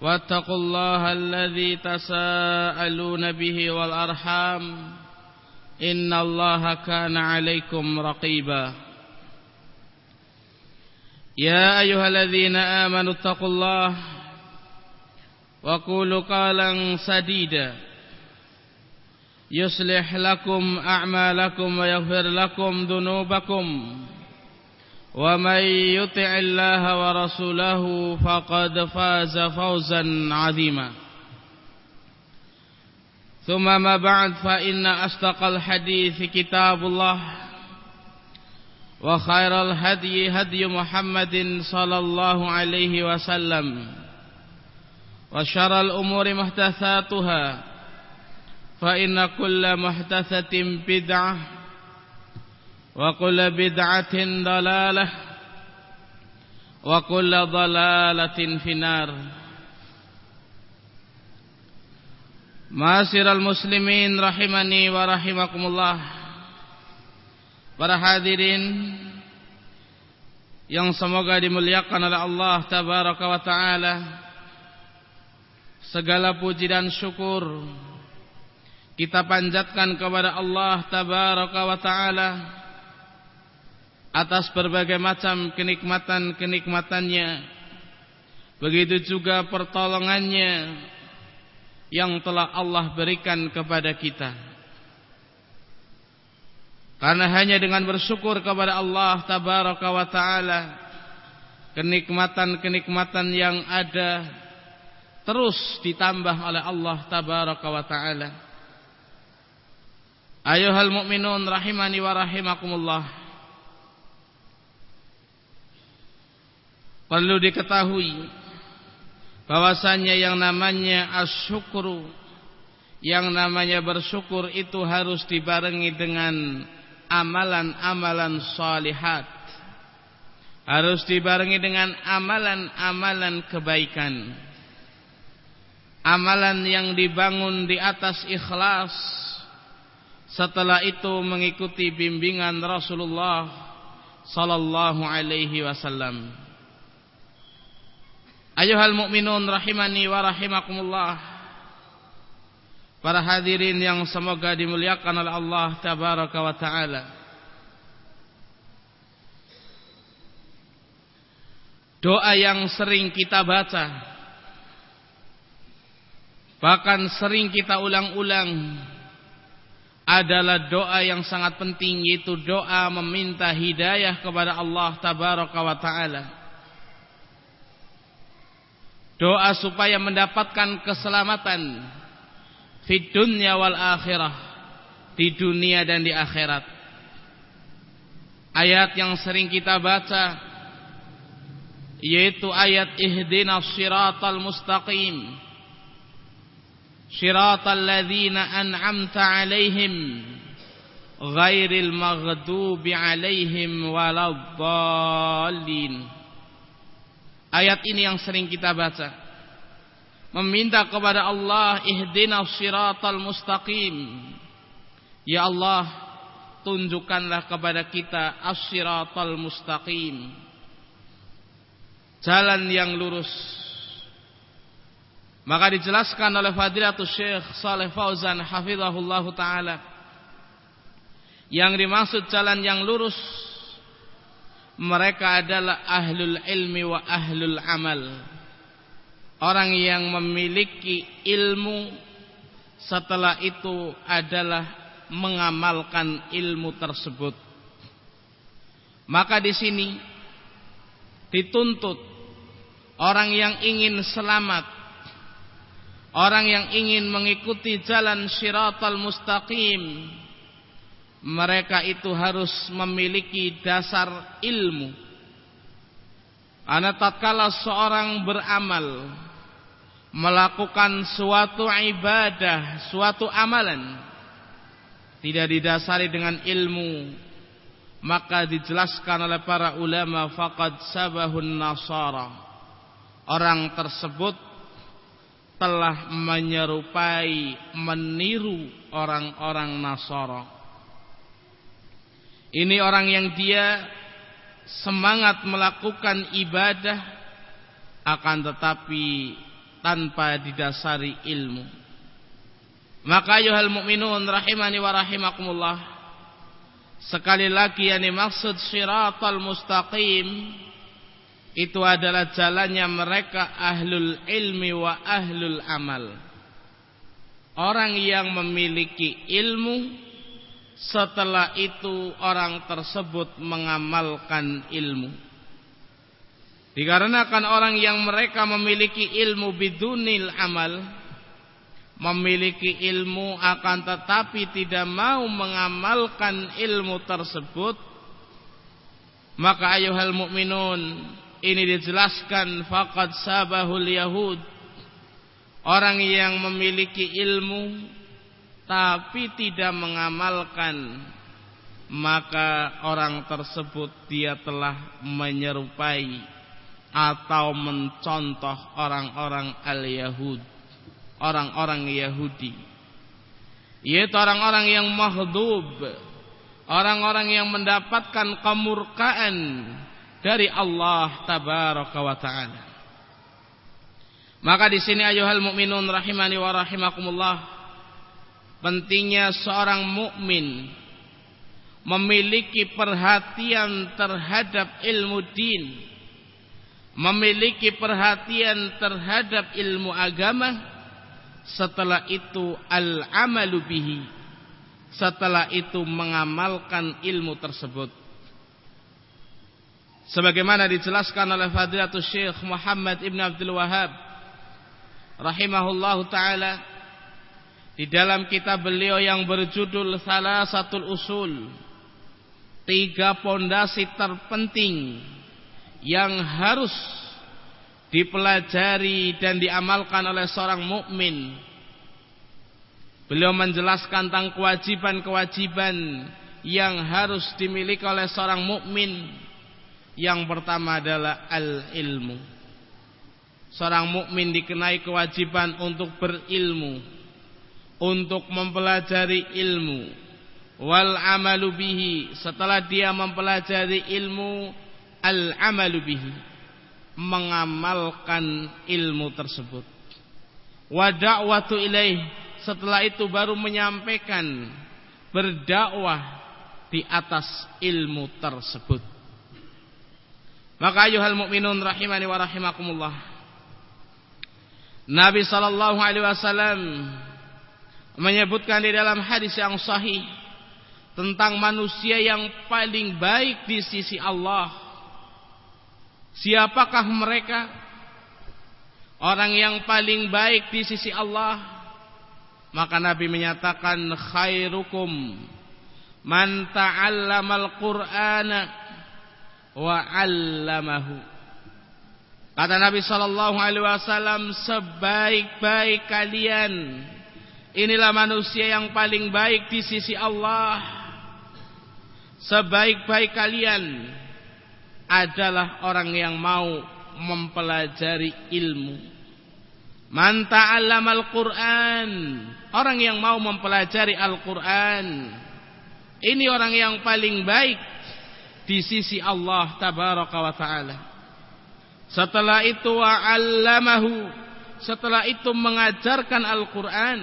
واتقوا الله الذي تساءلون به والأرحام إن الله كان عليكم رقيبا. يا أيها الذين آمنوا اتقوا الله وقولوا قالا سديدا. يصلح لكم أعمالكم ويغفر لكم ذنوبكم. ومن يطع الله ورسوله فقد فاز فوزا عظيما. ثم ما بعد فإن أصدق الحديث كتاب الله وخير الهدي هدي محمد صلى الله عليه وسلم وشر الأمور محدثاتها فإن كل محدثة بدعة وكل بدعة ضلالة وكل ضلالة في النار معاشر المسلمين رحمني ورحمكم الله Para hadirin yang semoga dimuliakan oleh Allah tabaraka wa taala. Segala puji dan syukur kita panjatkan kepada Allah tabaraka wa taala atas berbagai macam kenikmatan-kenikmatannya. Begitu juga pertolongannya yang telah Allah berikan kepada kita. Karena hanya dengan bersyukur kepada Allah tabaraka wa taala kenikmatan-kenikmatan yang ada terus ditambah oleh Allah tabaraka wa taala. Ayuhal mu'minun rahimani wa rahimakumullah. Perlu diketahui bahwasanya yang namanya asyukru yang namanya bersyukur itu harus dibarengi dengan amalan-amalan salihat. Harus dibarengi dengan amalan-amalan kebaikan. Amalan yang dibangun di atas ikhlas. Setelah itu mengikuti bimbingan Rasulullah sallallahu alaihi wasallam Ayuhal mu'minun rahimani wa rahimakumullah Para hadirin yang semoga dimuliakan oleh Allah tabaraka wa taala. Doa yang sering kita baca bahkan sering kita ulang-ulang adalah doa yang sangat penting yaitu doa meminta hidayah kepada Allah tabaraka wa taala. Doa supaya mendapatkan keselamatan Di dunia wal akhirah di dunia dan di akhirat. Ayat yang sering kita baca yaitu ayat ihdinas siratal mustaqim. Siratal ladzina an'amta alaihim ghairil maghdubi alaihim waladdallin ayat ini yang sering kita baca. Meminta kepada Allah ihdinas siratal mustaqim. Ya Allah tunjukkanlah kepada kita as-siratal mustaqim. Jalan yang lurus. Maka dijelaskan oleh Fadilatul Syekh Saleh Fauzan hafizahullah taala. Yang dimaksud jalan yang lurus mereka adalah ahlul ilmi wa ahlul amal Orang yang memiliki ilmu setelah itu adalah mengamalkan ilmu tersebut. Maka di sini dituntut orang yang ingin selamat orang yang ingin mengikuti jalan syiratal mustaqim mereka itu harus memiliki dasar ilmu. Karena tatkala seorang beramal melakukan suatu ibadah suatu amalan tidak didasari dengan ilmu maka dijelaskan oleh para ulama faqad sabahun nasara. Orang tersebut telah menyerupai meniru orang-orang Nasara ini orang yang dia semangat melakukan ibadah akan tetapi tanpa didasari ilmu maka ayuhal mu'minun rahimani wa rahimakumullah Sekali lagi yang dimaksud siratal mustaqim itu adalah jalannya mereka ahlul ilmi wa ahlul amal. Orang yang memiliki ilmu setelah itu orang tersebut mengamalkan ilmu. Dikarenakan orang yang mereka memiliki ilmu bidunil amal memiliki ilmu akan tetapi tidak mau mengamalkan ilmu tersebut maka ayuhal mukminun ini dijelaskan faqad sabahul yahud orang yang memiliki ilmu tapi tidak mengamalkan maka orang tersebut dia telah menyerupai atau mencontoh orang-orang al-yahud orang-orang Yahudi. Yaitu orang-orang yang mahdub orang-orang yang mendapatkan kemurkaan dari Allah tabaraka wa taala. Maka di sini ayuhal mukminun rahimani wa rahimakumullah pentingnya seorang mukmin memiliki perhatian terhadap ilmu din memiliki perhatian terhadap ilmu agama. Setelah itu al-amalu bihi. Setelah itu mengamalkan ilmu tersebut. Sebagaimana dijelaskan oleh Fadilatul Syekh Muhammad Ibn Abdul Wahab rahimahullahu taala di dalam kitab beliau yang berjudul Salah Satu Usul tiga pondasi terpenting yang harus dipelajari dan diamalkan oleh seorang mukmin. Beliau menjelaskan tentang kewajiban-kewajiban yang harus dimiliki oleh seorang mukmin. Yang pertama adalah al-ilmu. Seorang mukmin dikenai kewajiban untuk berilmu, untuk mempelajari ilmu, wal amalu bihi. Setelah dia mempelajari ilmu, al amalu bihi mengamalkan ilmu tersebut. Wa da'watu ilaih setelah itu baru menyampaikan berdakwah di atas ilmu tersebut. Maka ayuhal mukminun rahimani wa rahimakumullah. Nabi sallallahu alaihi wasallam menyebutkan di dalam hadis yang sahih tentang manusia yang paling baik di sisi Allah Siapakah mereka? Orang yang paling baik di sisi Allah. Maka Nabi menyatakan khairukum man ta'allamal Qur'ana wa 'allamahu. Kata Nabi sallallahu alaihi wasallam sebaik-baik kalian inilah manusia yang paling baik di sisi Allah. Sebaik-baik kalian adalah orang yang mau mempelajari ilmu. Man ta'allamal Qur'an, orang yang mau mempelajari Al-Qur'an. Ini orang yang paling baik di sisi Allah tabaraka wa taala. Setelah itu wa'allamahu, setelah itu mengajarkan Al-Qur'an.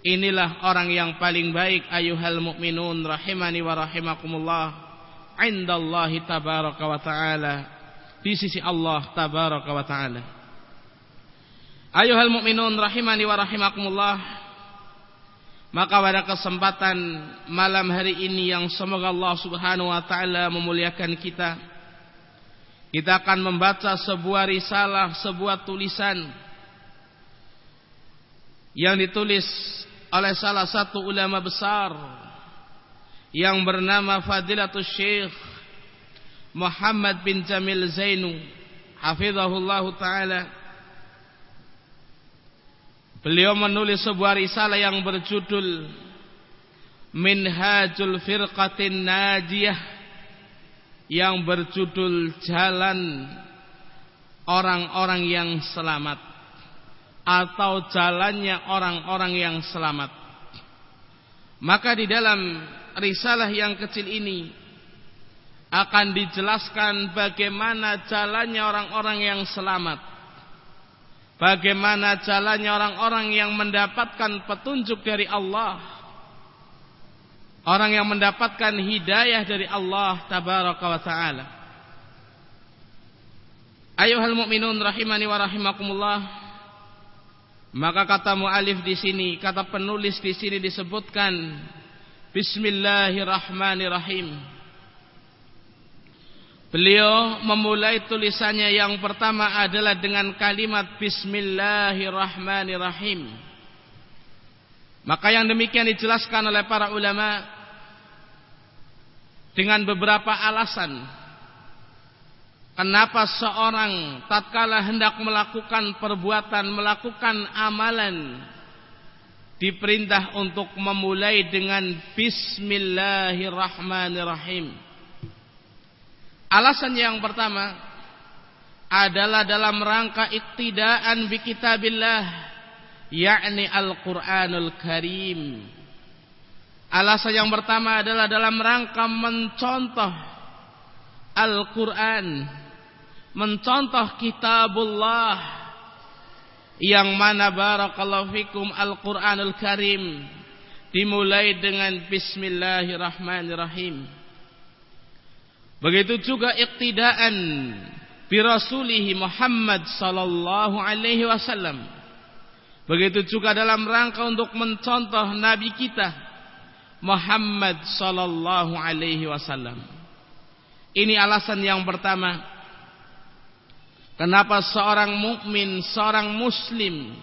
Inilah orang yang paling baik ayuhal mukminun rahimani wa rahimakumullah. Indallahi tabaraka wa ta'ala. Di sisi Allah tabaraka wa ta'ala. Ayuhal mu'minun rahimani wa rahimakumullah. Maka pada kesempatan malam hari ini yang semoga Allah subhanahu wa ta'ala memuliakan kita kita akan membaca sebuah risalah, sebuah tulisan yang ditulis oleh salah satu ulama besar yang bernama Fadilatul Syekh Muhammad bin Jamil Zainu hafizahullah taala. Beliau menulis sebuah risalah yang berjudul Minhajul Firqatin Najiyah yang berjudul Jalan Orang-orang yang Selamat atau jalannya orang-orang yang selamat. Maka di dalam risalah yang kecil ini akan dijelaskan bagaimana jalannya orang-orang yang selamat. Bagaimana jalannya orang-orang yang mendapatkan petunjuk dari Allah. Orang yang mendapatkan hidayah dari Allah tabaraka wa taala. Ayuhal mu'minun rahimani wa rahimakumullah. Maka kata mu'alif di sini, kata penulis di sini disebutkan Bismillahirrahmanirrahim. Beliau memulai tulisannya yang pertama adalah dengan kalimat Bismillahirrahmanirrahim. Maka yang demikian dijelaskan oleh para ulama dengan beberapa alasan Kenapa seorang tatkala hendak melakukan perbuatan, melakukan amalan diperintah untuk memulai dengan bismillahirrahmanirrahim. Alasan yang pertama adalah dalam rangka iktidaan bi kitabillah yakni Al-Qur'anul Karim. Alasan yang pertama adalah dalam rangka mencontoh Al-Qur'an mencontoh kitabullah yang mana barakallahu fikum Al-Qur'anul Karim dimulai dengan bismillahirrahmanirrahim. Begitu juga iktidaan bi rasulih Muhammad sallallahu alaihi wasallam. Begitu juga dalam rangka untuk mencontoh nabi kita Muhammad sallallahu alaihi wasallam. Ini alasan yang pertama Kenapa seorang mukmin, seorang muslim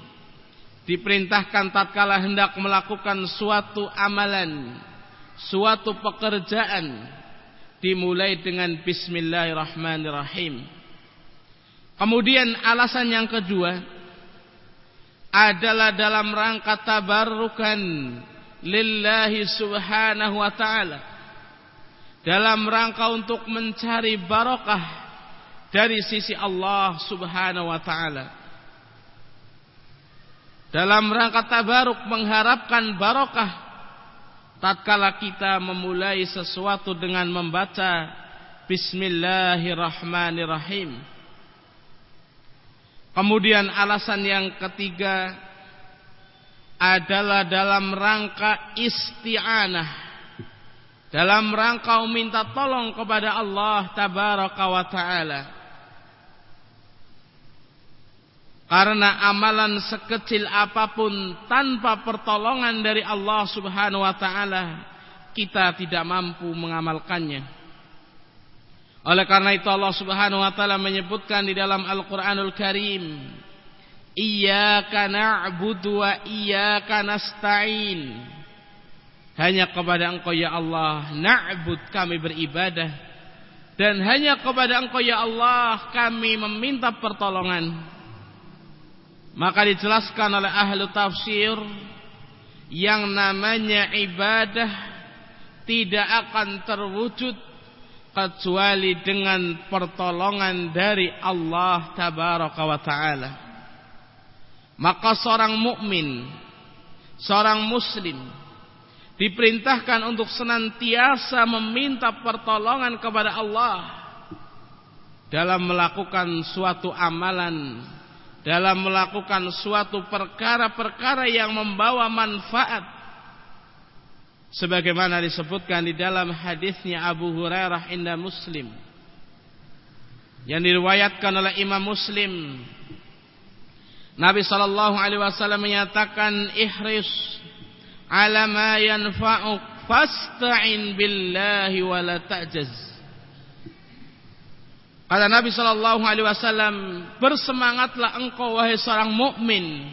diperintahkan tatkala hendak melakukan suatu amalan, suatu pekerjaan dimulai dengan bismillahirrahmanirrahim. Kemudian alasan yang kedua adalah dalam rangka tabarrukan lillahi subhanahu wa ta'ala. Dalam rangka untuk mencari barokah dari sisi Allah Subhanahu wa taala. Dalam rangka tabaruk mengharapkan barokah tatkala kita memulai sesuatu dengan membaca bismillahirrahmanirrahim. Kemudian alasan yang ketiga adalah dalam rangka isti'anah dalam rangka meminta tolong kepada Allah tabaraka wa taala Karena amalan sekecil apa pun tanpa pertolongan dari Allah Subhanahu wa taala kita tidak mampu mengamalkannya. Oleh karena itu Allah Subhanahu wa taala menyebutkan di dalam Al-Qur'anul Karim, "Iyyaka na'budu wa iyyaka nasta'in." Hanya kepada Engkau ya Allah na'bud kami beribadah dan hanya kepada Engkau ya Allah kami meminta pertolongan. Maka dijelaskan oleh ahlu tafsir yang namanya ibadah tidak akan terwujud kecuali dengan pertolongan dari Allah tabaraka wa taala. Maka seorang mukmin, seorang muslim diperintahkan untuk senantiasa meminta pertolongan kepada Allah dalam melakukan suatu amalan dalam melakukan suatu perkara-perkara yang membawa manfaat. Sebagaimana disebutkan di dalam hadisnya Abu Hurairah inda Muslim. Yang diriwayatkan oleh Imam Muslim. Nabi sallallahu alaihi wasallam menyatakan ihris ala ma yanfa'uk fasta'in billahi wa la ta'jaz Kata Nabi Shallallahu Alaihi Wasallam, bersemangatlah engkau wahai seorang mukmin,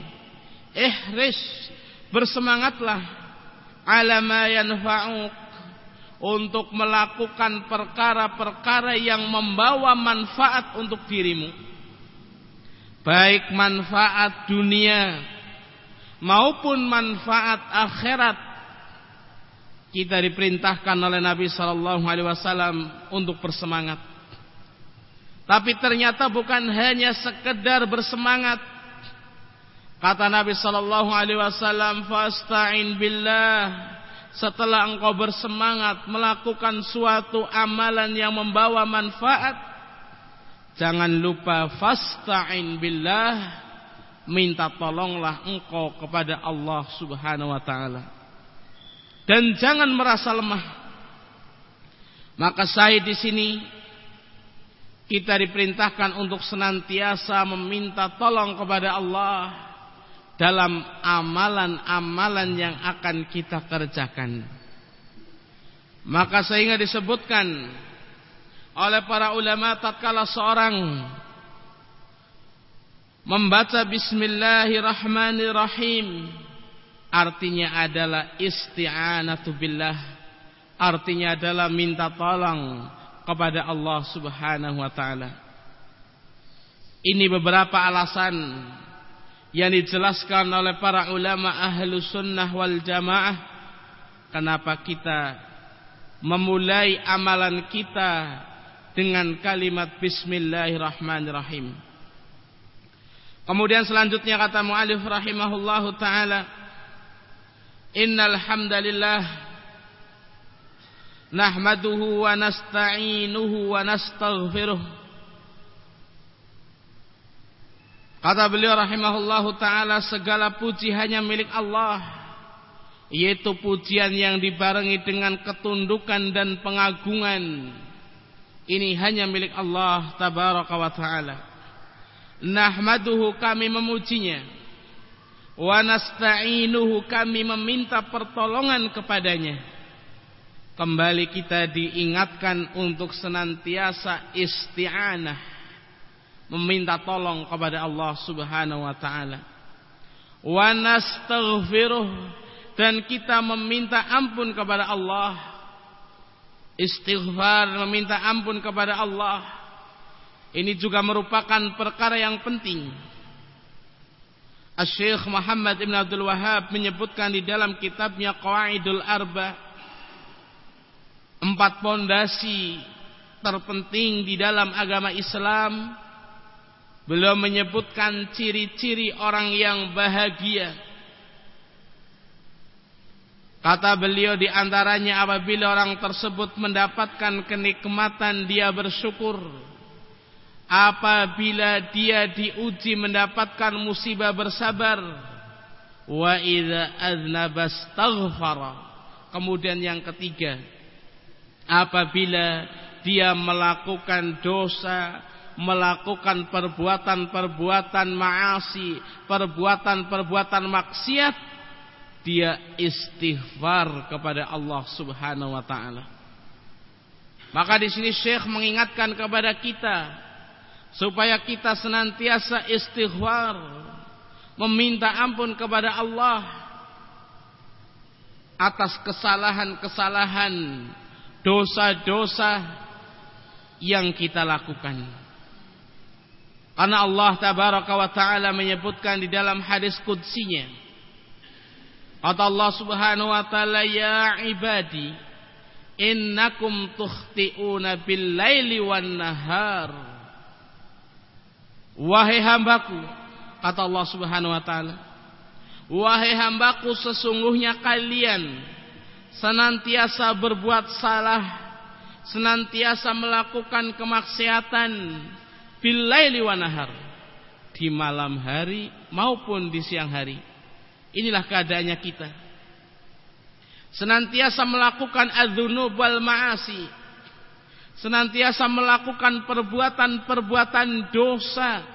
ihris, bersemangatlah alama yanfa'uk untuk melakukan perkara-perkara yang membawa manfaat untuk dirimu. Baik manfaat dunia maupun manfaat akhirat. Kita diperintahkan oleh Nabi Shallallahu Alaihi Wasallam untuk bersemangat. Tapi ternyata bukan hanya sekedar bersemangat. Kata Nabi sallallahu alaihi wasallam, "Fasta'in billah." Setelah engkau bersemangat melakukan suatu amalan yang membawa manfaat, jangan lupa fasta'in billah. Minta tolonglah engkau kepada Allah Subhanahu wa taala. Dan jangan merasa lemah. Maka saya di sini kita diperintahkan untuk senantiasa meminta tolong kepada Allah dalam amalan-amalan yang akan kita kerjakan. Maka sehingga disebutkan oleh para ulama tatkala seorang membaca bismillahirrahmanirrahim artinya adalah isti'anatu billah artinya adalah minta tolong kepada Allah Subhanahu wa taala. Ini beberapa alasan yang dijelaskan oleh para ulama ahlu sunnah wal jamaah kenapa kita memulai amalan kita dengan kalimat bismillahirrahmanirrahim. Kemudian selanjutnya kata mu'alif rahimahullahu taala Innal hamdalillah nahmaduhu wa nasta'inuhu wa nastaghfiruh. Kata beliau rahimahullahu taala segala puji hanya milik Allah yaitu pujian yang dibarengi dengan ketundukan dan pengagungan. Ini hanya milik Allah tabaraka wa taala. Nahmaduhu kami memujinya. Wa nasta'inuhu kami meminta pertolongan kepadanya Kembali kita diingatkan untuk senantiasa isti'anah meminta tolong kepada Allah Subhanahu wa taala. Wa nastaghfiruh dan kita meminta ampun kepada Allah. Istighfar meminta ampun kepada Allah. Ini juga merupakan perkara yang penting. Asy-Syaikh Muhammad Ibn Abdul Wahab menyebutkan di dalam kitabnya Qawaidul Arba' empat pondasi terpenting di dalam agama Islam. Belum menyebutkan ciri-ciri orang yang bahagia. Kata beliau di antaranya apabila orang tersebut mendapatkan kenikmatan dia bersyukur. Apabila dia diuji mendapatkan musibah bersabar wa idza aznaba kemudian yang ketiga apabila dia melakukan dosa, melakukan perbuatan-perbuatan maasi, perbuatan-perbuatan maksiat, dia istighfar kepada Allah Subhanahu wa taala. Maka di sini Syekh mengingatkan kepada kita supaya kita senantiasa istighfar, meminta ampun kepada Allah atas kesalahan-kesalahan dosa-dosa yang kita lakukan. Karena Allah tabaraka wa taala menyebutkan di dalam hadis qudsinya. Kata Allah Subhanahu wa taala ya ibadi innakum tukhti'una bil laili wan nahar. Wahai hambaku kata Allah Subhanahu wa taala Wahai hambaku sesungguhnya kalian senantiasa berbuat salah, senantiasa melakukan kemaksiatan bilaili wa nahar di malam hari maupun di siang hari. Inilah keadaannya kita. Senantiasa melakukan adzunub wal ma'asi. Senantiasa melakukan perbuatan-perbuatan dosa,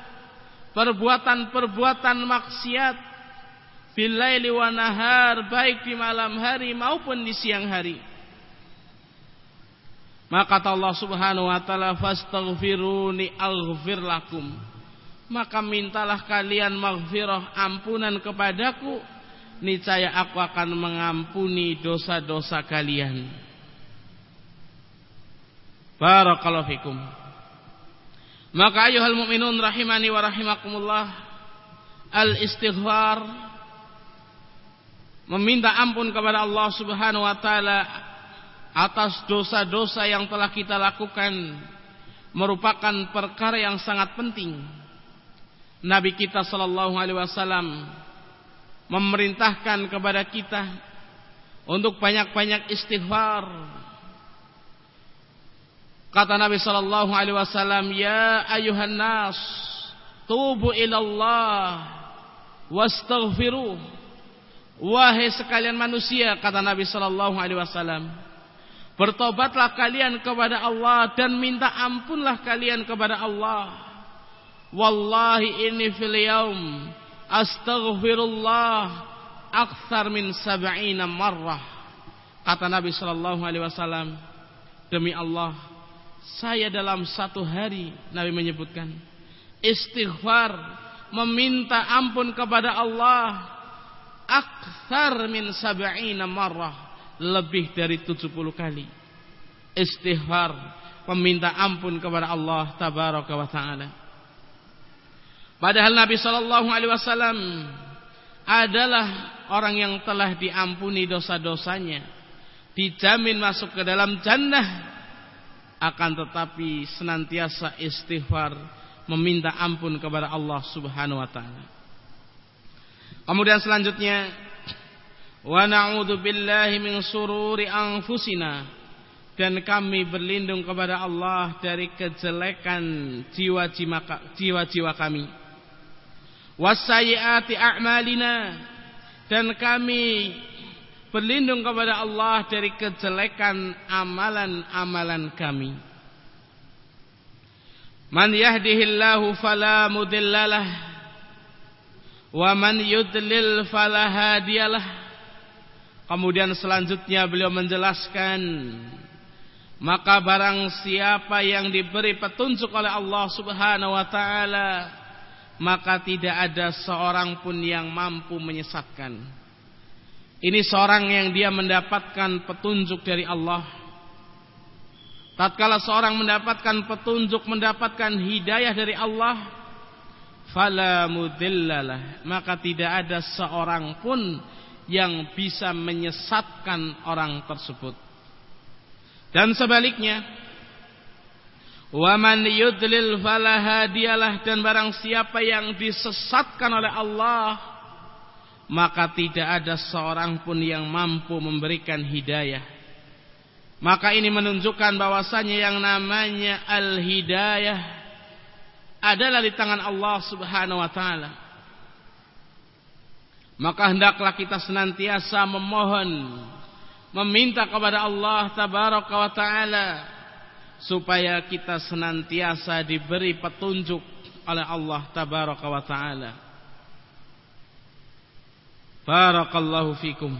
perbuatan-perbuatan maksiat bilaili wa nahar baik di malam hari maupun di siang hari Maka kata Allah Subhanahu wa taala fastaghfiruni aghfir lakum. Maka mintalah kalian maghfirah ampunan kepadaku, niscaya aku akan mengampuni dosa-dosa kalian. Barakallahu fikum. Maka ayuhal mu'minun rahimani wa rahimakumullah al-istighfar meminta ampun kepada Allah Subhanahu wa taala atas dosa-dosa yang telah kita lakukan merupakan perkara yang sangat penting. Nabi kita sallallahu alaihi wasallam memerintahkan kepada kita untuk banyak-banyak istighfar. Kata Nabi sallallahu alaihi wasallam, "Ya ayuhan nas, tubu ila Allah wastaghfiru." Wahai sekalian manusia, kata Nabi sallallahu alaihi wasallam, Bertobatlah kalian kepada Allah dan minta ampunlah kalian kepada Allah. Wallahi ini fil yaum astaghfirullah akthar min sab'ina marrah. Kata Nabi sallallahu alaihi wasallam, demi Allah, saya dalam satu hari Nabi menyebutkan istighfar meminta ampun kepada Allah akthar min sab'ina marrah. Lebih dari 70 kali. Istighfar meminta ampun kepada Allah tabaraka wa taala. Padahal Nabi sallallahu alaihi wasallam adalah orang yang telah diampuni dosa-dosanya dijamin masuk ke dalam jannah akan tetapi senantiasa istighfar meminta ampun kepada Allah Subhanahu wa taala kemudian selanjutnya wa na'udzu billahi min sururi anfusina. Dan kami berlindung kepada Allah dari kejelekan jiwa-jiwa kami. Wasayyiati a'malina. Dan kami berlindung kepada Allah dari kejelekan amalan-amalan kami. Man yahdihillahu fala mudillalah wa man yudlil fala hadiyalah Kemudian selanjutnya beliau menjelaskan maka barang siapa yang diberi petunjuk oleh Allah Subhanahu wa taala maka tidak ada seorang pun yang mampu menyesatkan. Ini seorang yang dia mendapatkan petunjuk dari Allah. Tatkala seorang mendapatkan petunjuk, mendapatkan hidayah dari Allah, fala mudillalah, maka tidak ada seorang pun yang bisa menyesatkan orang tersebut. Dan sebaliknya, waman yudlil falahadiyalah dan barang siapa yang disesatkan oleh Allah, maka tidak ada seorang pun yang mampu memberikan hidayah. Maka ini menunjukkan bahwasanya yang namanya al-hidayah adalah di tangan Allah Subhanahu wa taala. Maka hendaklah kita senantiasa memohon meminta kepada Allah tabaraka wa taala supaya kita senantiasa diberi petunjuk oleh Allah tabaraka wa taala. Barakallahu fikum.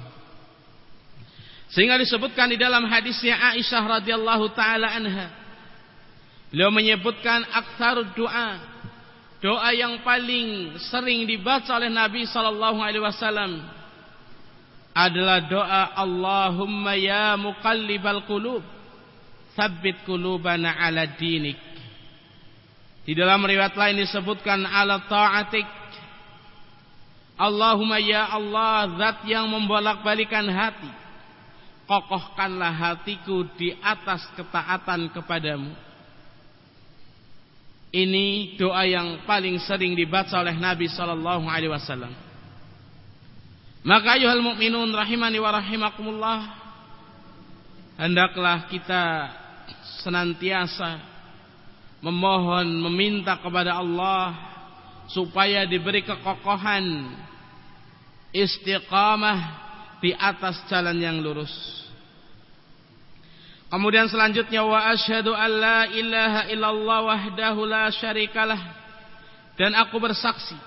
Sehingga disebutkan di dalam hadisnya Aisyah radhiyallahu taala anha. Beliau menyebutkan aktsarud doa. Doa yang paling sering dibaca oleh Nabi sallallahu alaihi wasallam adalah doa Allahumma ya muqallibal qulub tsabbit qulubana ala dinik. Di dalam riwayat lain disebutkan ala ta'atik. Allahumma ya Allah zat yang membolak-balikan hati kokohkanlah hatiku di atas ketaatan kepadamu ini doa yang paling sering dibaca oleh Nabi sallallahu alaihi wasallam. Maka ayuhal mukminun rahimani wa rahimakumullah hendaklah kita senantiasa memohon meminta kepada Allah supaya diberi kekokohan istiqamah di atas jalan yang lurus. Kemudian selanjutnya wa asyhadu alla ilaha illallah wahdahu la syarikalah dan aku bersaksi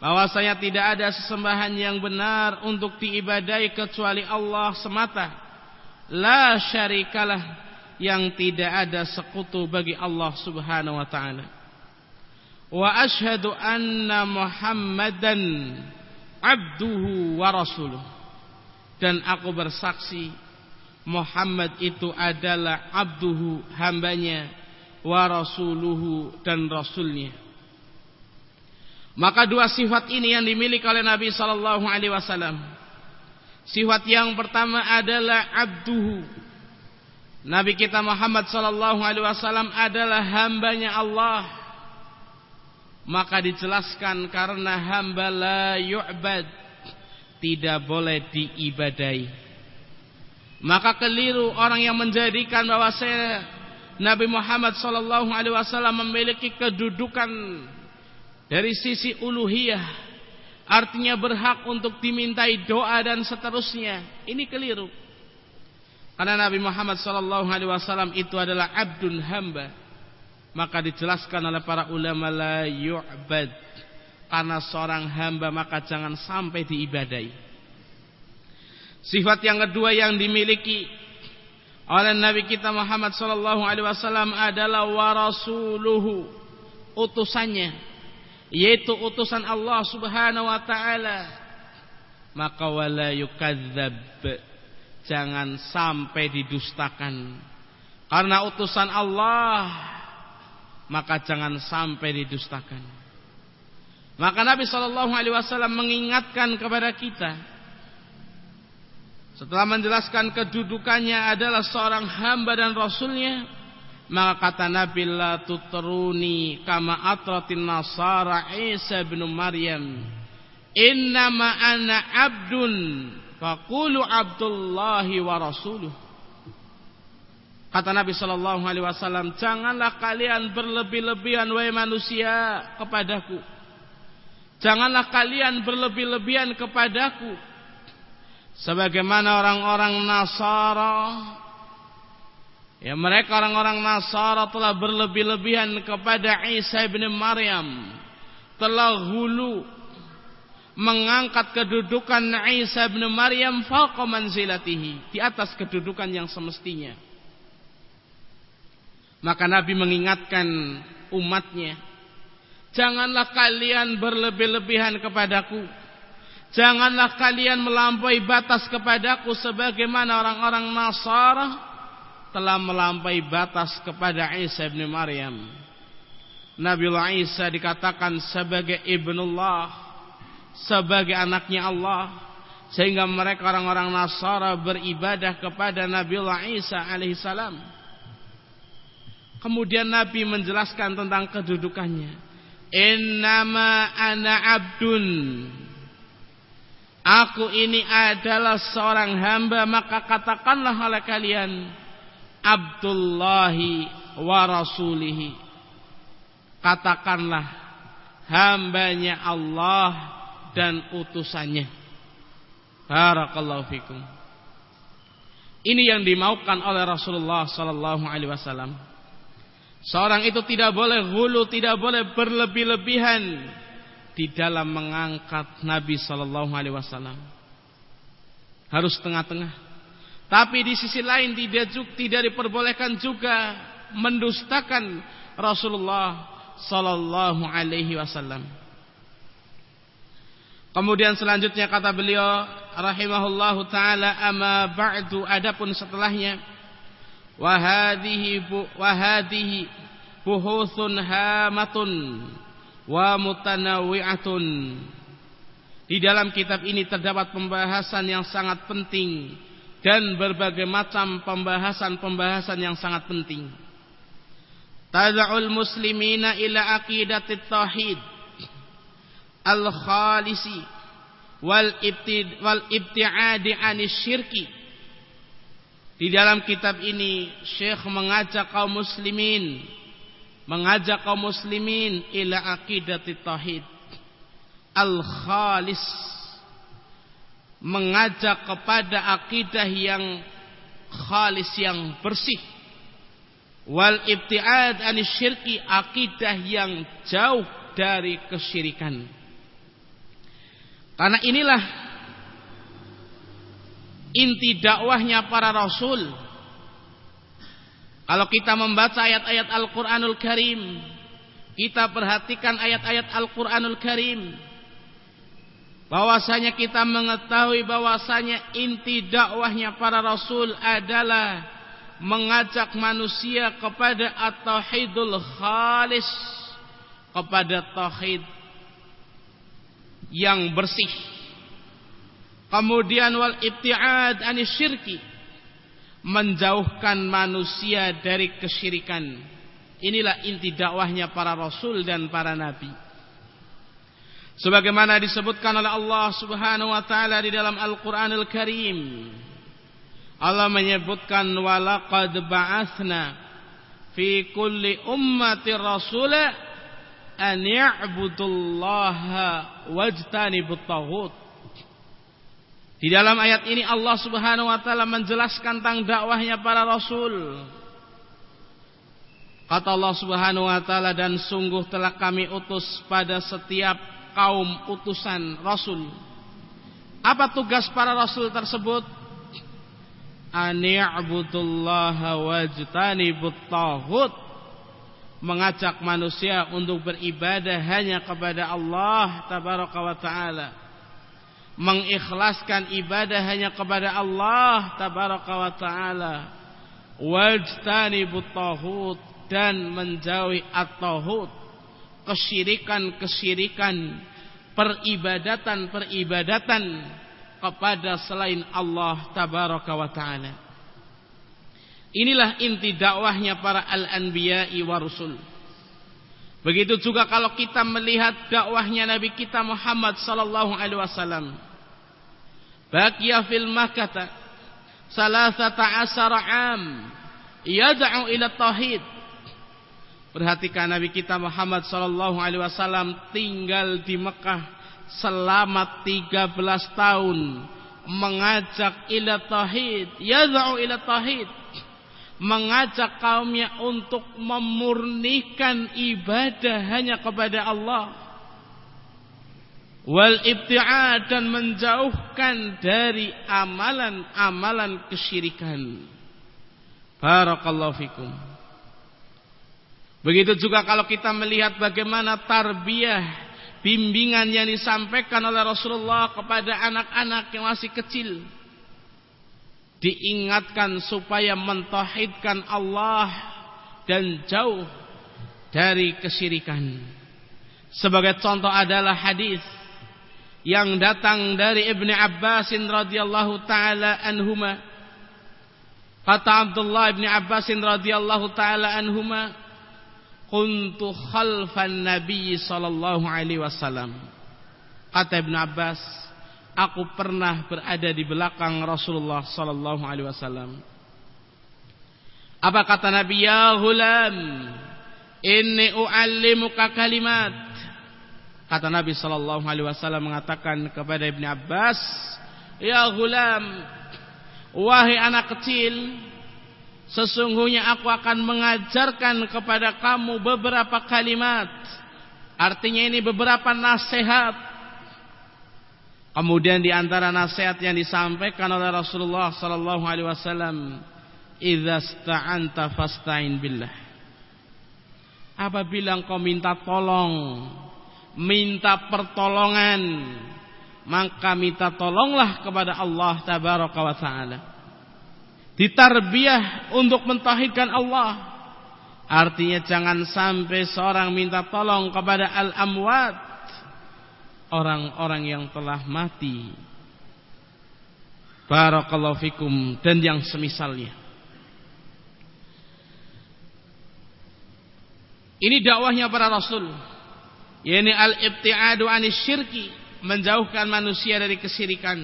bahwasanya tidak ada sesembahan yang benar untuk diibadai kecuali Allah semata la syarikalah yang tidak ada sekutu bagi Allah Subhanahu wa taala. Wa asyhadu anna Muhammadan abduhu wa rasuluh. Dan aku bersaksi Muhammad itu adalah abduhu hambanya wa rasuluhu dan rasulnya. Maka dua sifat ini yang dimiliki oleh Nabi sallallahu alaihi wasallam. Sifat yang pertama adalah abduhu. Nabi kita Muhammad sallallahu alaihi wasallam adalah hambanya Allah. Maka dijelaskan karena hamba la yu'bad tidak boleh diibadai. Maka keliru orang yang menjadikan bahwa saya Nabi Muhammad sallallahu alaihi wasallam memiliki kedudukan dari sisi uluhiyah artinya berhak untuk dimintai doa dan seterusnya. Ini keliru. Karena Nabi Muhammad sallallahu alaihi wasallam itu adalah abdun hamba. Maka dijelaskan oleh para ulama la yu'bad. Karena seorang hamba maka jangan sampai diibadai. Sifat yang kedua yang dimiliki oleh Nabi kita Muhammad sallallahu alaihi wasallam adalah warasuluhu utusannya yaitu utusan Allah Subhanahu wa taala. Maka wala yukadzab jangan sampai didustakan. Karena utusan Allah maka jangan sampai didustakan. Maka Nabi sallallahu alaihi wasallam mengingatkan kepada kita setelah menjelaskan kedudukannya adalah seorang hamba dan rasulnya, maka kata Nabi la tutruni kama atratin nasara Isa bin Maryam. Innama ana abdun faqulu abdullahi wa rasuluh. Kata Nabi sallallahu alaihi wasallam, "Janganlah kalian berlebih-lebihan wahai manusia kepadaku. Janganlah kalian berlebih-lebihan kepadaku." Sebagaimana orang-orang Nasara. Ya mereka orang-orang Nasara telah berlebih-lebihan kepada Isa bin Maryam. Telah hulu mengangkat kedudukan Isa bin Maryam fauqa manzilatihi di atas kedudukan yang semestinya. Maka Nabi mengingatkan umatnya janganlah kalian berlebih-lebihan kepadaku Janganlah kalian melampaui batas kepadaku sebagaimana orang-orang Nasara telah melampaui batas kepada Isa bin Maryam. Nabiullah Isa dikatakan sebagai ibnullah, sebagai anaknya Allah, sehingga mereka orang-orang Nasara beribadah kepada Nabiullah Isa alaihissalam. Kemudian Nabi menjelaskan tentang kedudukannya. Innama ana abdun Aku ini adalah seorang hamba maka katakanlah oleh kalian Abdullahi wa rasulihi. Katakanlah hambanya Allah dan utusannya. Barakallahu fikum. Ini yang dimaukan oleh Rasulullah sallallahu alaihi wasallam. Seorang itu tidak boleh hulu, tidak boleh berlebih-lebihan di dalam mengangkat Nabi Shallallahu Alaihi Wasallam harus tengah-tengah. Tapi di sisi lain tidak tidak diperbolehkan juga mendustakan Rasulullah Shallallahu Alaihi Wasallam. Kemudian selanjutnya kata beliau rahimahullahu taala ama ba'du adapun setelahnya wa hadhihi wa hadhihi buhuthun hamatun wa mutanawwi'atun. Di dalam kitab ini terdapat pembahasan yang sangat penting dan berbagai macam pembahasan-pembahasan yang sangat penting. Tad'ul muslimina ila aqidatit tauhid al-khalisi wal ibtid wal ibtiadi anis syirki. Di dalam kitab ini Syekh mengajak kaum muslimin mengajak kaum muslimin ila aqidati tauhid. Al-khalis. Mengajak kepada akidah yang khalis yang bersih. Wal ibtiad anis syirki akidah yang jauh dari kesyirikan. Karena inilah inti dakwahnya para rasul Kalau kita membaca ayat-ayat Al-Quranul Karim, kita perhatikan ayat-ayat Al-Quranul Karim, bahwasanya kita mengetahui bahwasanya inti dakwahnya para rasul adalah mengajak manusia kepada at-tauhidul khalis, kepada tauhid yang bersih. Kemudian wal ibtiad anisyirki menjauhkan manusia dari kesyirikan. Inilah inti dakwahnya para rasul dan para nabi. Sebagaimana disebutkan oleh Allah Subhanahu wa taala di dalam Al-Qur'anul Karim. Allah menyebutkan walaqad ba'atsna fi kulli ummati rasula an ya'budullaha wajtanibut taghut. Di dalam ayat ini Allah Subhanahu wa taala menjelaskan tentang dakwahnya para rasul. Kata Allah Subhanahu wa taala dan sungguh telah kami utus pada setiap kaum utusan rasul. Apa tugas para rasul tersebut? Ani'budullaha wajtanibut taghut. Mengajak manusia untuk beribadah hanya kepada Allah tabaraka wa taala mengikhlaskan ibadah hanya kepada Allah tabaraka wa taala. Tahut dan menjauhi at-tahut kesyirikan-kesyirikan peribadatan-peribadatan kepada selain Allah tabaraka wa taala. Inilah inti dakwahnya para al-anbiya'i wa rusul Begitu juga kalau kita melihat dakwahnya Nabi kita Muhammad sallallahu alaihi wasallam. Baqiya fil Makkah salasata asara am yad'u ila tauhid. Perhatikan Nabi kita Muhammad sallallahu alaihi wasallam tinggal di Mekah selama 13 tahun mengajak ila tauhid, yad'u ila tauhid mengajak kaumnya untuk memurnikan ibadah hanya kepada Allah. Wal ibti'ad dan menjauhkan dari amalan-amalan kesyirikan. Barakallahu fikum. Begitu juga kalau kita melihat bagaimana tarbiyah bimbingan yang disampaikan oleh Rasulullah kepada anak-anak yang masih kecil diingatkan supaya mentauhidkan Allah dan jauh dari kesyirikan. Sebagai contoh adalah hadis yang datang dari Ibnu Abbas radhiyallahu taala anhuma. Kata Abdullah bin Abbas radhiyallahu taala anhuma, "Kuntu khalfan Nabi sallallahu alaihi wasallam." Kata Ibnu Abbas, aku pernah berada di belakang Rasulullah sallallahu alaihi wasallam. Apa kata Nabi ya hulam inni uallimuka kalimat. Kata Nabi sallallahu alaihi wasallam mengatakan kepada Ibnu Abbas, "Ya hulam, wahai anak kecil, sesungguhnya aku akan mengajarkan kepada kamu beberapa kalimat." Artinya ini beberapa nasihat Kemudian di antara nasihat yang disampaikan oleh Rasulullah sallallahu alaihi wasallam, "Idza sta'anta fasta'in billah." Apabila engkau minta tolong, minta pertolongan, maka minta tolonglah kepada Allah tabaraka wa taala. Ditarbiyah untuk mentauhidkan Allah. Artinya jangan sampai seorang minta tolong kepada al-amwat orang-orang yang telah mati. Barakallahu fikum dan yang semisalnya. Ini dakwahnya para rasul. Yani al-ibtiadu anis syirki, menjauhkan manusia dari kesirikan.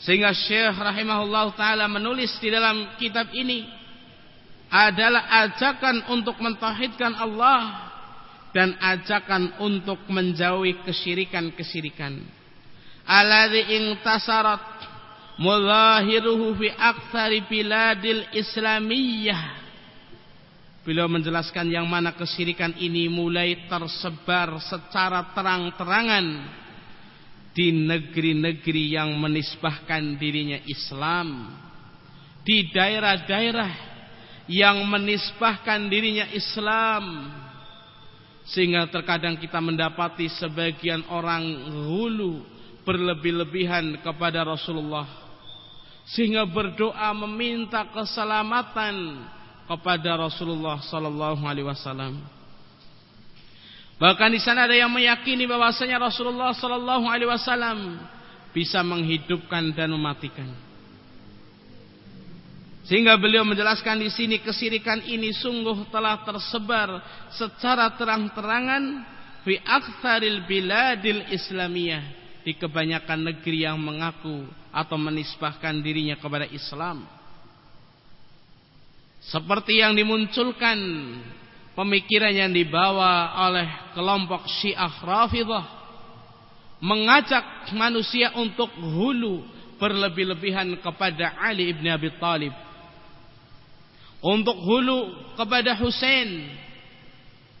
Sehingga Syekh rahimahullah taala menulis di dalam kitab ini adalah ajakan untuk mentauhidkan Allah dan ajakan untuk menjauhi kesyirikan-kesyirikan. Alladzi intasarat muzahiruhu fi aktsari biladil islamiyah. Beliau menjelaskan yang mana kesyirikan ini mulai tersebar secara terang-terangan di negeri-negeri yang menisbahkan dirinya Islam. Di daerah-daerah yang menisbahkan dirinya Islam sehingga terkadang kita mendapati sebagian orang hulu berlebih-lebihan kepada Rasulullah sehingga berdoa meminta keselamatan kepada Rasulullah sallallahu alaihi wasallam. Bahkan di sana ada yang meyakini bahwasanya Rasulullah sallallahu alaihi wasallam bisa menghidupkan dan mematikan. Sehingga beliau menjelaskan di sini kesirikan ini sungguh telah tersebar secara terang-terangan fi aktsaril biladil islamiyah di kebanyakan negeri yang mengaku atau menisbahkan dirinya kepada Islam. Seperti yang dimunculkan pemikiran yang dibawa oleh kelompok Syiah Rafidah mengajak manusia untuk hulu berlebih-lebihan kepada Ali ibn Abi Thalib untuk hulu kepada Hussein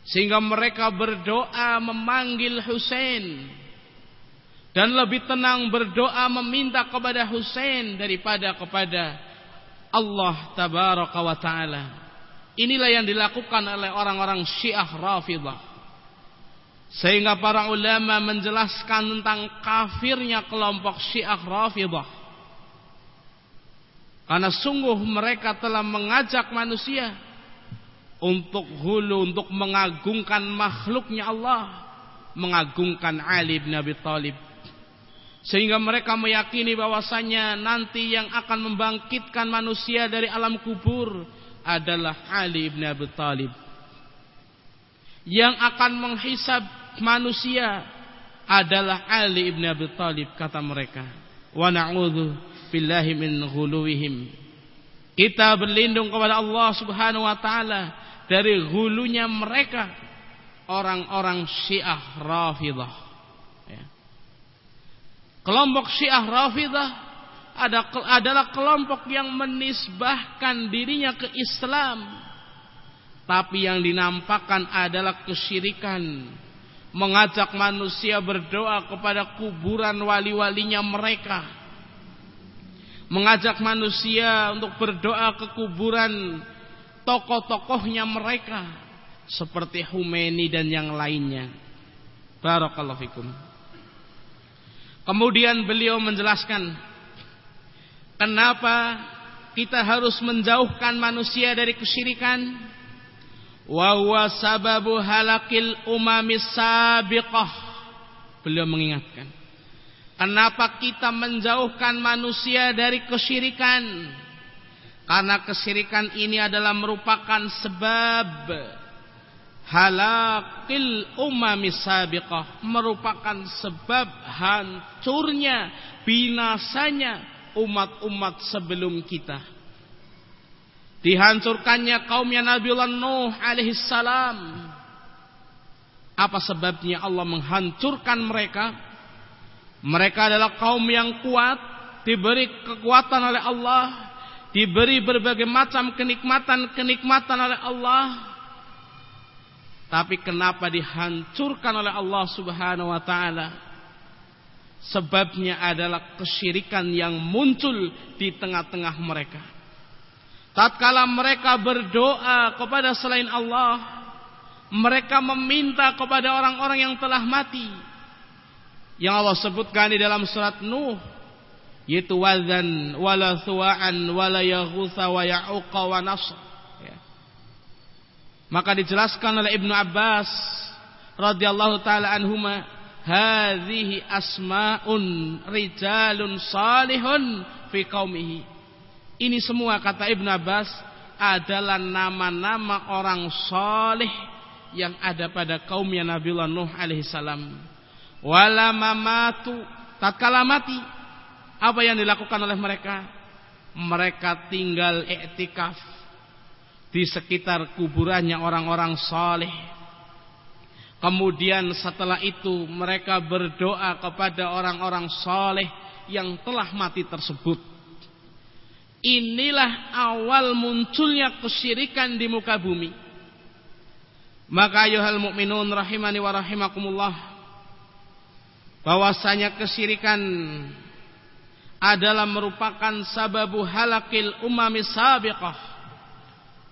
sehingga mereka berdoa memanggil Hussein dan lebih tenang berdoa meminta kepada Hussein daripada kepada Allah tabaraka wa taala. Inilah yang dilakukan oleh orang-orang Syiah Rafidah. Sehingga para ulama menjelaskan tentang kafirnya kelompok Syiah Rafidah karena sungguh mereka telah mengajak manusia untuk hulu, untuk mengagungkan makhluknya Allah, mengagungkan Ali bin Abi Thalib. Sehingga mereka meyakini bahwasanya nanti yang akan membangkitkan manusia dari alam kubur adalah Ali bin Abi Thalib. Yang akan menghisab manusia adalah Ali bin Abi Thalib kata mereka. Wa na'udzu billahi min ghuluwihim. Kita berlindung kepada Allah Subhanahu wa taala dari hulunya mereka orang-orang Syiah Rafidah. Ya. Kelompok Syiah Rafidah ada, adalah kelompok yang menisbahkan dirinya ke Islam. Tapi yang dinampakkan adalah kesyirikan. Mengajak manusia berdoa kepada kuburan wali-walinya mereka mengajak manusia untuk berdoa ke kuburan tokoh-tokohnya mereka seperti Humeni dan yang lainnya. Barakallahu fikum. Kemudian beliau menjelaskan kenapa kita harus menjauhkan manusia dari kesyirikan. Wa huwa sababu halakil umamis sabiqah. Beliau mengingatkan Kenapa kita menjauhkan manusia dari kesyirikan? Karena kesyirikan ini adalah merupakan sebab halakil umami sabiqah. Merupakan sebab hancurnya, binasanya umat-umat sebelum kita. Dihancurkannya kaumnya Nabiullah Nuh alaihissalam. Apa sebabnya Allah menghancurkan mereka? Mereka adalah kaum yang kuat, diberi kekuatan oleh Allah, diberi berbagai macam kenikmatan-kenikmatan oleh Allah. Tapi kenapa dihancurkan oleh Allah Subhanahu wa taala? Sebabnya adalah kesyirikan yang muncul di tengah-tengah mereka. Tatkala mereka berdoa kepada selain Allah, mereka meminta kepada orang-orang yang telah mati yang Allah sebutkan di dalam surat Nuh yaitu wazan wala thuwa'an wala yaghutha wa ya'uqa wa nasr. Ya. maka dijelaskan oleh Ibnu Abbas radhiyallahu taala anhuma hadhihi asmaun rijalun salihun fi qaumihi. Ini semua kata Ibnu Abbas adalah nama-nama orang saleh yang ada pada kaumnya Nabiullah Nuh alaihi salam wala mamatu. Tatkala mati apa yang dilakukan oleh mereka? Mereka tinggal iktikaf di sekitar kuburannya orang-orang saleh. Kemudian setelah itu mereka berdoa kepada orang-orang saleh yang telah mati tersebut. Inilah awal munculnya kesyirikan di muka bumi. Maka ayuhal mukminun rahimani wa rahimakumullah bahwasanya kesyirikan adalah merupakan sababu halakil umami sabiqah.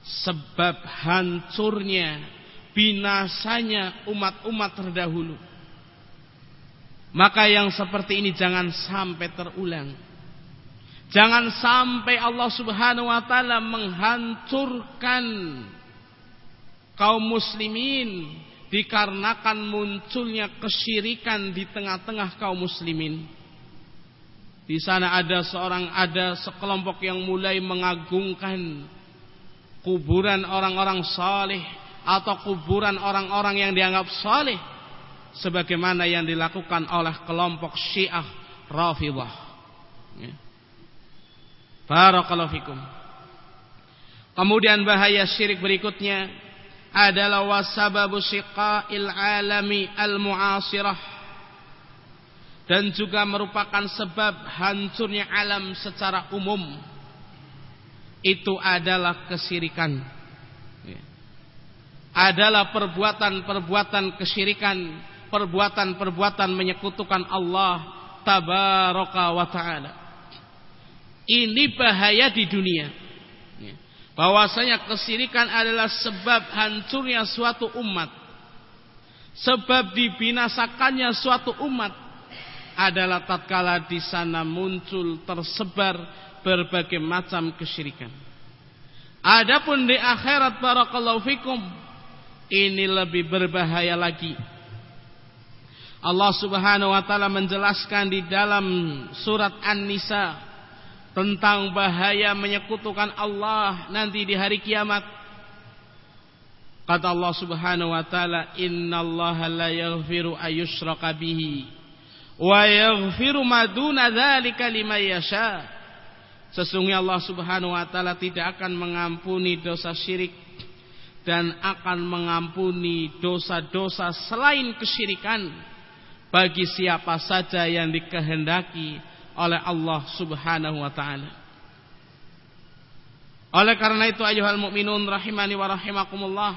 Sebab hancurnya binasanya umat-umat terdahulu. Maka yang seperti ini jangan sampai terulang. Jangan sampai Allah Subhanahu wa taala menghancurkan kaum muslimin dikarenakan munculnya kesyirikan di tengah-tengah kaum muslimin. Di sana ada seorang ada sekelompok yang mulai mengagungkan kuburan orang-orang saleh atau kuburan orang-orang yang dianggap saleh sebagaimana yang dilakukan oleh kelompok Syiah Rafidhah. Ya. Barakallahu fikum. Kemudian bahaya syirik berikutnya adalah wasababu syiqa'il alami al-mu'asirah. Dan juga merupakan sebab hancurnya alam secara umum. Itu adalah kesirikan. Adalah perbuatan-perbuatan kesyirikan perbuatan-perbuatan menyekutukan Allah tabaraka wa taala. Ini bahaya di dunia bahwasanya kesirikan adalah sebab hancurnya suatu umat. Sebab dibinasakannya suatu umat adalah tatkala di sana muncul tersebar berbagai macam kesyirikan. Adapun di akhirat barakallahu fikum ini lebih berbahaya lagi. Allah Subhanahu wa taala menjelaskan di dalam surat An-Nisa tentang bahaya menyekutukan Allah nanti di hari kiamat. Kata Allah Subhanahu wa taala, "Innallaha la yaghfiru ayyushraka bihi wa yaghfiru ma duna dzalika liman yasha." Sesungguhnya Allah Subhanahu wa taala tidak akan mengampuni dosa syirik dan akan mengampuni dosa-dosa selain kesyirikan bagi siapa saja yang dikehendaki oleh Allah Subhanahu wa taala. Oleh karena itu ayuhal mukminun rahimani wa rahimakumullah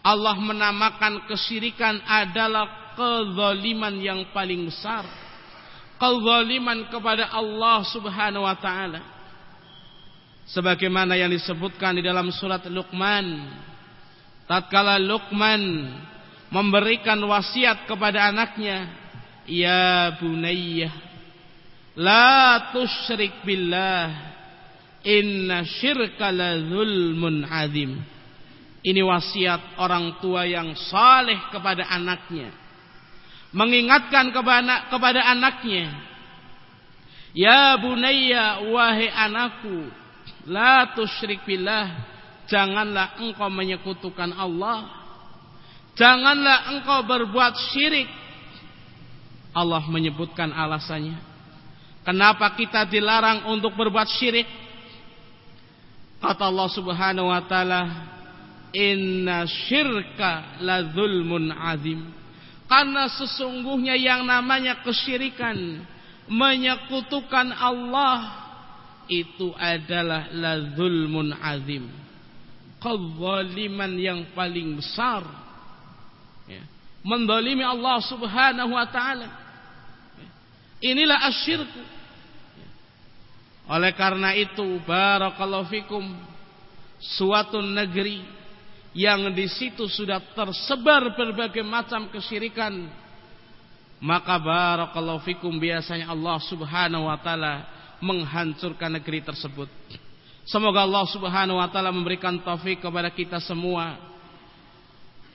Allah menamakan kesyirikan adalah kezaliman yang paling besar. Kezaliman kepada Allah Subhanahu wa taala. Sebagaimana yang disebutkan di dalam surat Luqman. Tatkala Luqman memberikan wasiat kepada anaknya, "Ya bunayyah La tusyrik billah. Inna syirka la zulmun azim Ini wasiat orang tua yang saleh kepada anaknya. Mengingatkan kepada, anaknya. Ya bunayya wahai anakku La tusyrik billah. Janganlah engkau menyekutukan Allah. Janganlah engkau berbuat syirik. Allah menyebutkan alasannya Kenapa kita dilarang untuk berbuat syirik? Kata Allah Subhanahu wa taala, "Inna syirka la zulmun azim." Karena sesungguhnya yang namanya kesyirikan menyekutukan Allah itu adalah la zulmun azim. Kezaliman yang paling besar. Ya. Mendolimi Allah Subhanahu wa taala Inilah asyirku. Oleh karena itu, barakallahu fikum, suatu negeri yang di situ sudah tersebar berbagai macam kesyirikan, maka barakallahu fikum biasanya Allah Subhanahu wa taala menghancurkan negeri tersebut. Semoga Allah Subhanahu wa taala memberikan taufik kepada kita semua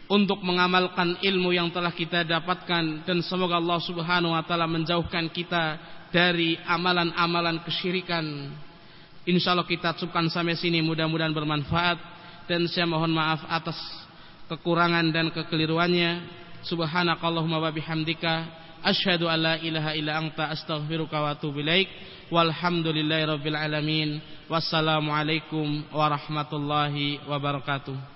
untuk mengamalkan ilmu yang telah kita dapatkan dan semoga Allah Subhanahu wa taala menjauhkan kita dari amalan-amalan kesyirikan. Insyaallah kita cukupkan sampai sini mudah-mudahan bermanfaat dan saya mohon maaf atas kekurangan dan kekeliruannya. Subhanakallahumma wa bihamdika asyhadu an la ilaha illa anta astaghfiruka wa atubu ilaik. Walhamdulillahirabbil alamin. Wassalamualaikum warahmatullahi wabarakatuh.